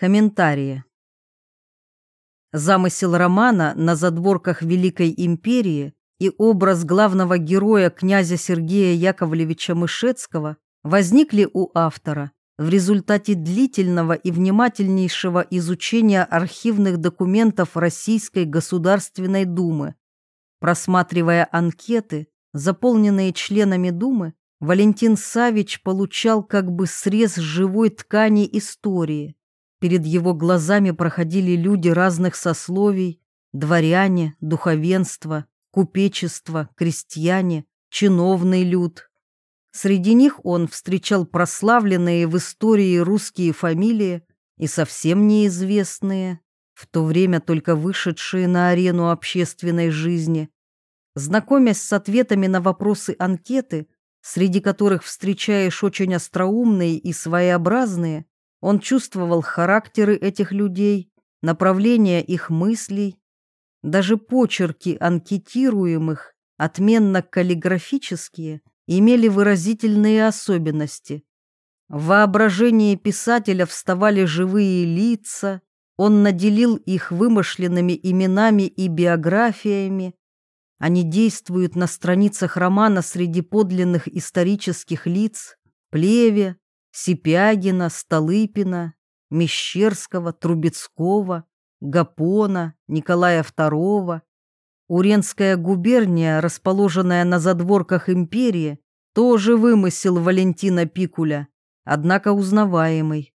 Комментарии. Замысел романа на задворках Великой империи и образ главного героя князя Сергея Яковлевича Мышецкого возникли у автора в результате длительного и внимательнейшего изучения архивных документов Российской Государственной Думы. Просматривая анкеты, заполненные членами Думы, Валентин Савич получал как бы срез живой ткани истории. Перед его глазами проходили люди разных сословий, дворяне, духовенство, купечество, крестьяне, чиновный люд. Среди них он встречал прославленные в истории русские фамилии и совсем неизвестные, в то время только вышедшие на арену общественной жизни. Знакомясь с ответами на вопросы анкеты, среди которых встречаешь очень остроумные и своеобразные, он чувствовал характеры этих людей, направление их мыслей. Даже почерки анкетируемых, отменно каллиграфические, имели выразительные особенности. В воображении писателя вставали живые лица, он наделил их вымышленными именами и биографиями. Они действуют на страницах романа среди подлинных исторических лиц, плеве, Сипягина, Столыпина, Мещерского, Трубецкого, Гапона, Николая II. Уренская губерния, расположенная на задворках империи, тоже вымысел Валентина Пикуля, однако узнаваемый.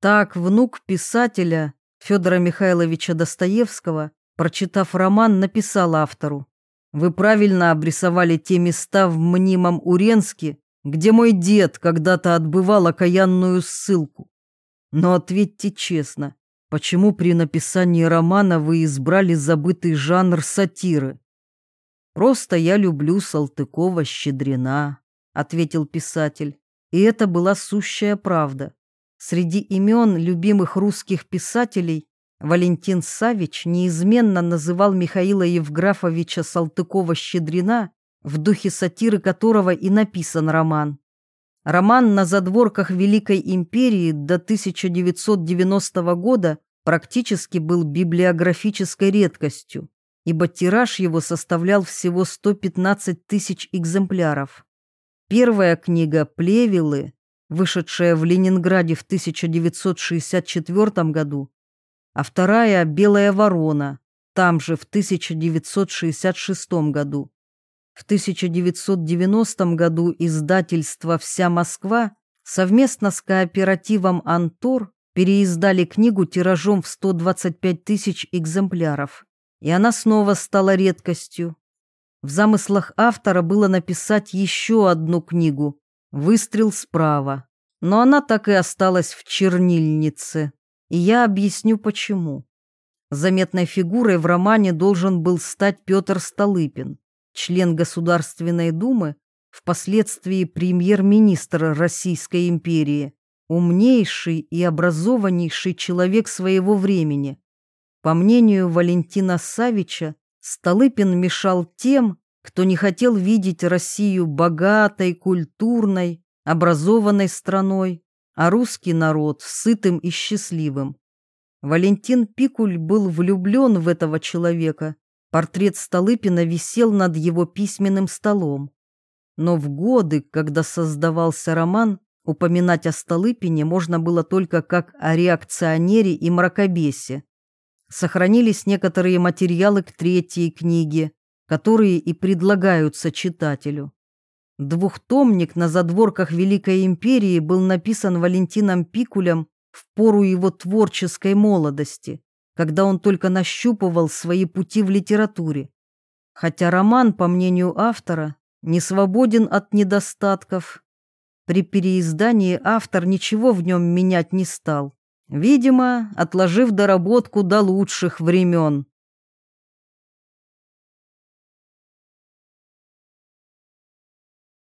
Так внук писателя Федора Михайловича Достоевского, прочитав роман, написал автору «Вы правильно обрисовали те места в мнимом Уренске, где мой дед когда-то отбывал окаянную ссылку. Но ответьте честно, почему при написании романа вы избрали забытый жанр сатиры? Просто я люблю Салтыкова-Щедрина, ответил писатель, и это была сущая правда. Среди имен любимых русских писателей Валентин Савич неизменно называл Михаила Евграфовича Салтыкова-Щедрина в духе сатиры которого и написан роман. Роман на задворках Великой империи до 1990 года практически был библиографической редкостью, ибо тираж его составлял всего 115 тысяч экземпляров. Первая книга «Плевелы», вышедшая в Ленинграде в 1964 году, а вторая «Белая ворона», там же в 1966 году. В 1990 году издательство «Вся Москва» совместно с кооперативом «Антор» переиздали книгу тиражом в 125 тысяч экземпляров, и она снова стала редкостью. В замыслах автора было написать еще одну книгу «Выстрел справа», но она так и осталась в чернильнице, и я объясню почему. Заметной фигурой в романе должен был стать Петр Столыпин член Государственной Думы, впоследствии премьер-министр Российской империи, умнейший и образованнейший человек своего времени. По мнению Валентина Савича, Столыпин мешал тем, кто не хотел видеть Россию богатой, культурной, образованной страной, а русский народ сытым и счастливым. Валентин Пикуль был влюблен в этого человека Портрет Столыпина висел над его письменным столом. Но в годы, когда создавался роман, упоминать о Столыпине можно было только как о реакционере и мракобесе. Сохранились некоторые материалы к третьей книге, которые и предлагаются читателю. Двухтомник на задворках Великой империи был написан Валентином Пикулем в пору его творческой молодости когда он только нащупывал свои пути в литературе. Хотя роман, по мнению автора, не свободен от недостатков. При переиздании автор ничего в нем менять не стал, видимо, отложив доработку до лучших времен.